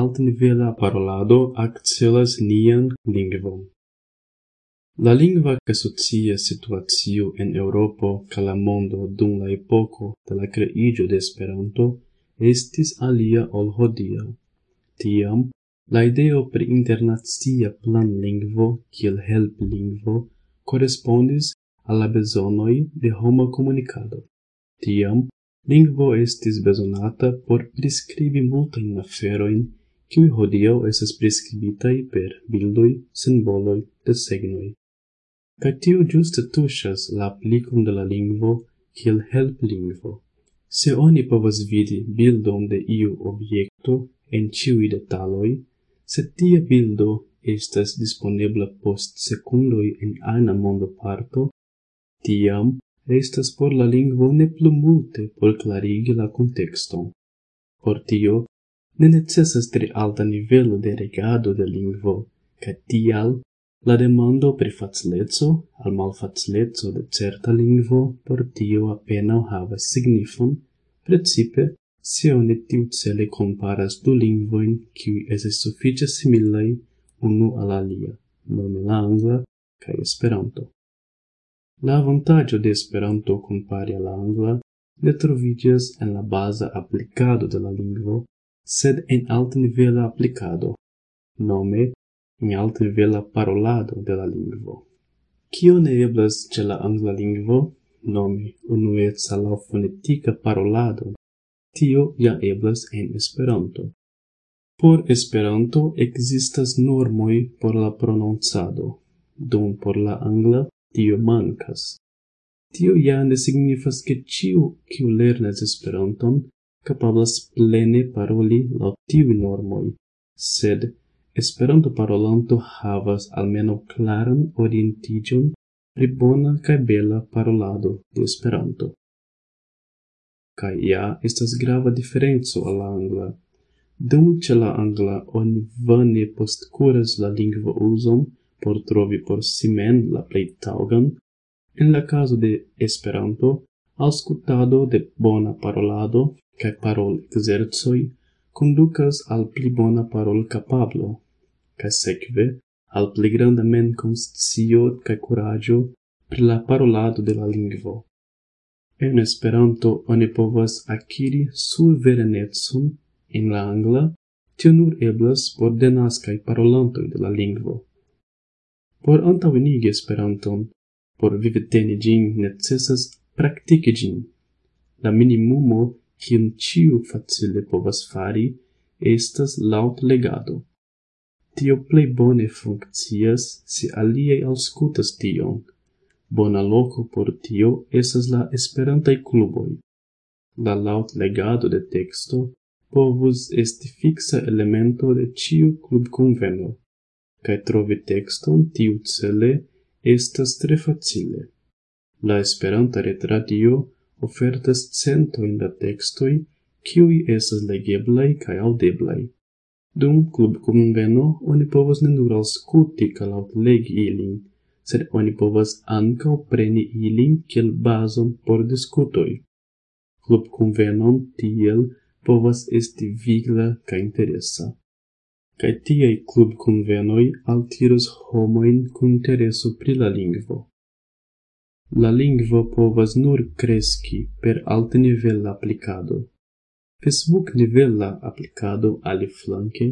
altnivela parolado akcelas nian lingvon. La lingva ca socia situatio en Europo ca la mondo dum la epoco de la creigio de Esperanto estis alia ol hodia. Tiam, la ideo pri internacia planlingvo kiel helplingvo correspondis alla besonoi de homo comunicado. Tiam, lingvo estis besonata por prescribi multain aferoin qui hodio estas prescribitai per bildui, simboloj, desegnoi. Kaj tiu ĝuste tuŝas la plicum de la lingvo kiel helplingvo. Se oni povas vidi bildon de iu objekto en ciui detaloi, se tia bildo estas disponibla post secundoi en aina mondo parto, tiam estas por la lingvo ne plu multe por clarigi la contexton. Por tio, ne necessas tre alta nivelo de regado de lingvo, ca tial la demando pri facilezzo al malfacilezzo de certa lingvo por tio appena havas signifon, principe se oni tiu cele comparas du lingvoin qui eses suffice similai unu al alia, nome la angla cae esperanto. La vantaggio de esperanto compari al angla ne trovigas en la basa applicado de la lingvo sed en altnivela applicado, nome in alt nivela parolado de la lingvo. Cio ne eblas ce la angla lingvo, nome unueca la fonetica parolado, tio ja eblas en Esperanto. Por Esperanto existas normoi por la prononcado, dum por la angla tio mancas. Tio ja ne signifas che ciu ciu lernas Esperanton capablas plene paroli la tiu normoi, sed Esperanto parolanto havas almeno claran orientigion pri bona kaj bela parolado de Esperanto. Kaj ja estas grava diferenco al la angla. Dum ĉe la angla oni vane postkuras la lingvo uzon por trovi por si mem la plej taŭgan, en la caso de Esperanto, auscultado de bona parolado cae parol exerzoi conducas al pli bona parol capablo, cae secve al pli granda men conscio cae curagio pri la parolado de la lingvo. En Esperanto oni povas aciri surverenetson en la angla, tio nur eblas por denascai parolantoi de la lingvo. Por antauenigi Esperanton, por viviteni gin necessas practici gin. La minimumo kiun ciu facile povas fari, estas laut legado. Tio plei bone funccias se aliei auscutas tion. Bona loco por tio esas la esperantai cluboi. La laut legado de texto povus esti fixa elemento de ciu club conveno, cae trovi texton tiu cele estas tre facile. La esperanta retradio ofertas centojn da textoi kiui esas legeblaj kaj aŭdeblaj. Dum klubkonveno oni povas ne nur auskulti ca laut legi ilin, sed oni povas ancao preni ilin kiel bazon por discutoi. Club convenon tiel povas esti vigla kaj interesa. tiei club convenoi altiros homoin cu intereso pri la lingvo la lingvo povas nur kreski per altnivela aplikado. Facebook-nivela aplikado aliflanke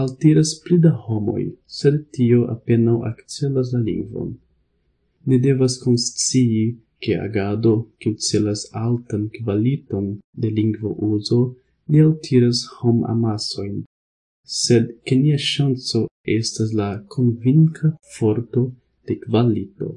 altiras pli da homoj, sed tio apenaŭ akcelas la lingvon. Ni devas konscii che agado kiu celas altan kvaliton de lingvo uzo ne altiras hom amasoin, sed che nia chanco estas la convinca forto de qualito.